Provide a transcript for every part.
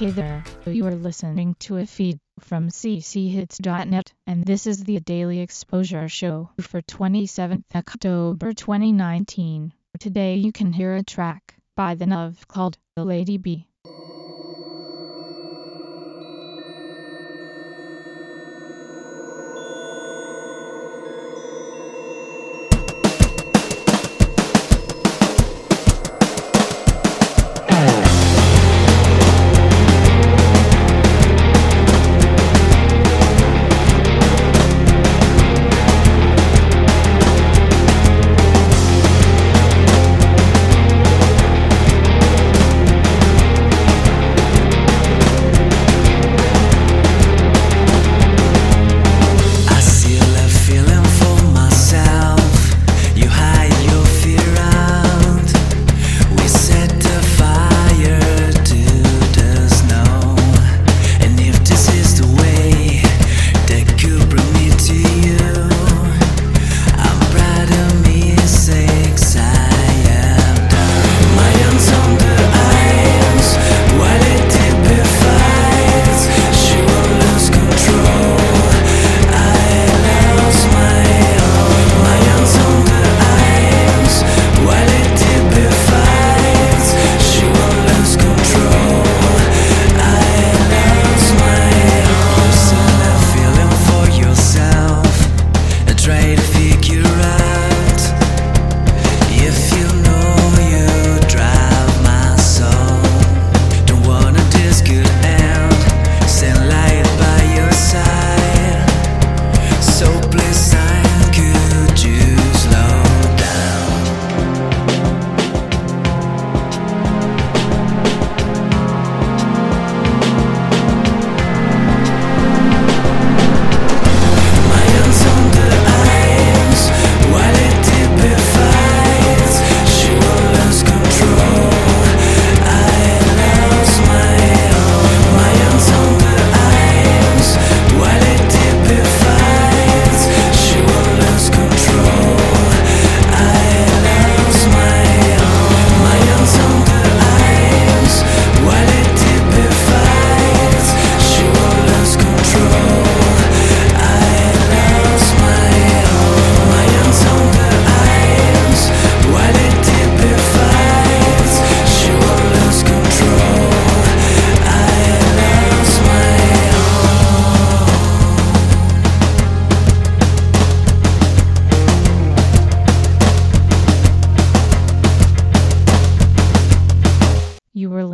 Hey there, you are listening to a feed from cchits.net, and this is the Daily Exposure Show for 27th October 2019. Today you can hear a track by The Nove called The Lady Bee.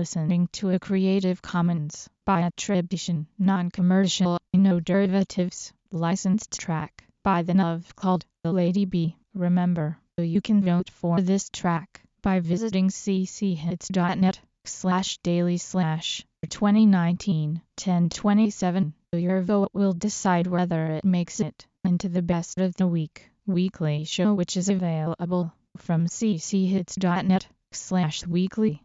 Listening to a Creative Commons by attribution, non-commercial, no derivatives, licensed track by The Nove called The Lady Bee. Remember, you can vote for this track by visiting cchits.net slash daily slash 2019 1027. Your vote will decide whether it makes it into the best of the week weekly show which is available from cchits.net slash weekly.